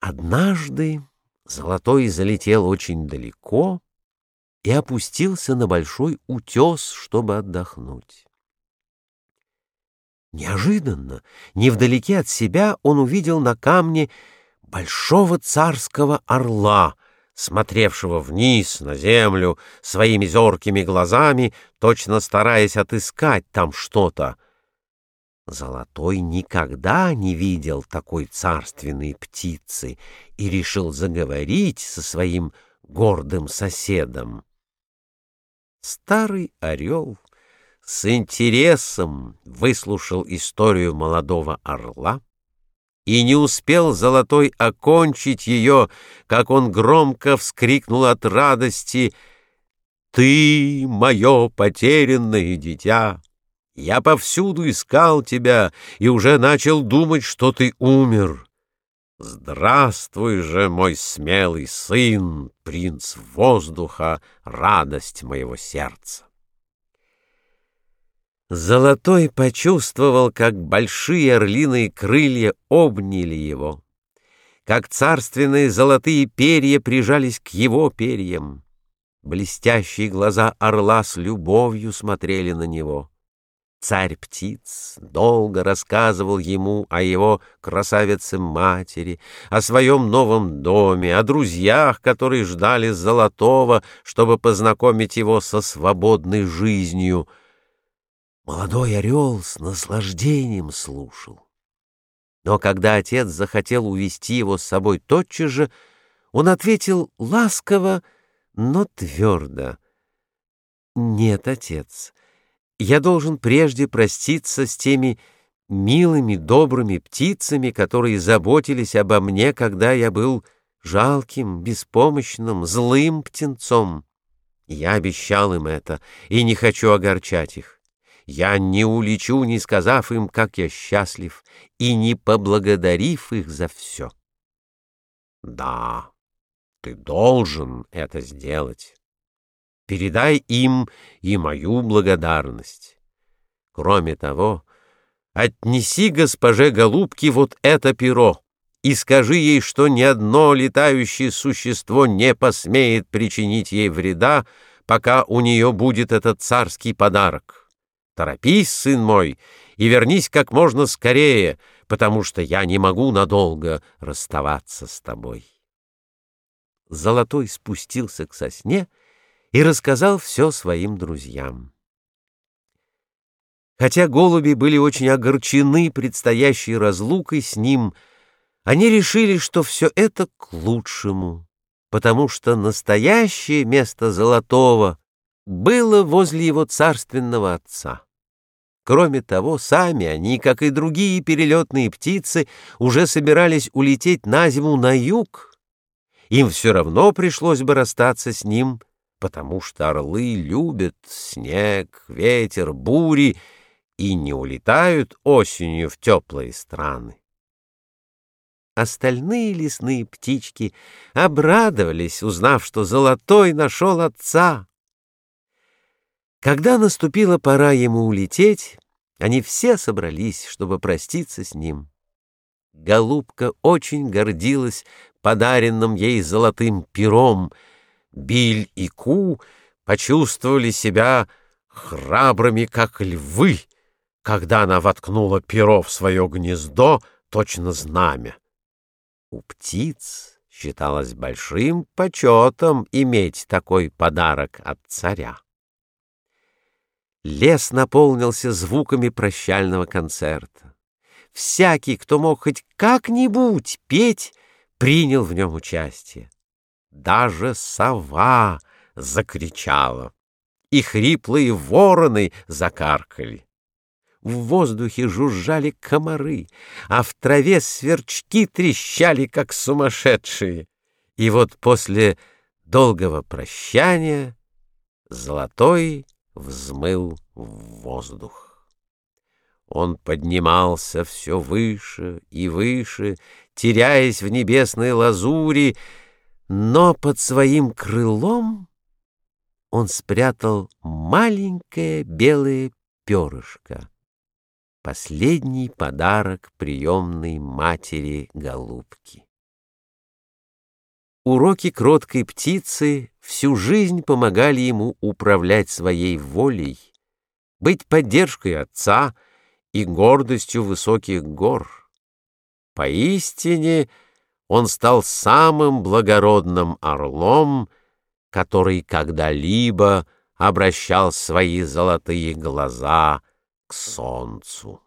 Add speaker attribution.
Speaker 1: Однажды Золотой залетел очень далеко и опустился на большой утес, чтобы отдохнуть. Неожиданно, невдалеке от себя, он увидел на камне большого царского орла, смотревшего вниз на землю своими зоркими глазами, точно стараясь отыскать там что-то — Золотой никогда не видел такой царственной птицы и решил заговорить со своим гордым соседом. Старый орел с интересом выслушал историю молодого орла, и не успел Золотой окончить ее, как он громко вскрикнул от радости «Ты, мое потерянное дитя!» Я повсюду искал тебя и уже начал думать, что ты умер. Здравствуй же, мой смелый сын, принц воздуха, радость моего сердца. Золотой почувствовал, как большие орлиные крылья обняли его, как царственные золотые перья прижались к его перьям. Блестящие глаза орла с любовью смотрели на него. Царь птиц долго рассказывал ему о его красавице-матери, о своем новом доме, о друзьях, которые ждали Золотого, чтобы познакомить его со свободной жизнью. Молодой орел с наслаждением слушал. Но когда отец захотел увести его с собой тотчас же, он ответил ласково, но твердо. «Нет, отец». Я должен прежде проститься с теми милыми, добрыми птицами, которые заботились обо мне, когда я был жалким, беспомощным, злым птенцом. Я обещал им это и не хочу огорчать их. Я не улечу, не сказав им, как я счастлив, и не поблагодарив их за все. Да, ты должен это сделать. Передай им и мою благодарность. Кроме того, отнеси госпоже Голубке вот это перо и скажи ей, что ни одно летающее существо не посмеет причинить ей вреда, пока у нее будет этот царский подарок. Торопись, сын мой, и вернись как можно скорее, потому что я не могу надолго расставаться с тобой. Золотой спустился к сосне и рассказал все своим друзьям. Хотя голуби были очень огорчены предстоящей разлукой с ним, они решили, что все это к лучшему, потому что настоящее место Золотого было возле его царственного отца. Кроме того, сами они, как и другие перелетные птицы, уже собирались улететь на зиму на юг. Им все равно пришлось бы расстаться с ним потому что орлы любят снег, ветер, бури и не улетают осенью в теплые страны. Остальные лесные птички обрадовались, узнав, что Золотой нашел отца. Когда наступила пора ему улететь, они все собрались, чтобы проститься с ним. Голубка очень гордилась подаренным ей золотым пером — Биль и Ку почувствовали себя храбрыми, как львы, когда она воткнула перо в свое гнездо, точно знамя. У птиц считалось большим почетом иметь такой подарок от царя. Лес наполнился звуками прощального концерта. Всякий, кто мог хоть как-нибудь петь, принял в нем участие. Даже сова закричала, и хриплые вороны закаркали. В воздухе жужжали комары, а в траве сверчки трещали, как сумасшедшие. И вот после долгого прощания золотой взмыл в воздух. Он поднимался все выше и выше, теряясь в небесной лазури, но под своим крылом он спрятал маленькое белое перышко, последний подарок приемной матери голубки. Уроки кроткой птицы всю жизнь помогали ему управлять своей волей, быть поддержкой отца и гордостью высоких гор. Поистине он стал самым благородным орлом, который когда-либо обращал свои золотые глаза к солнцу.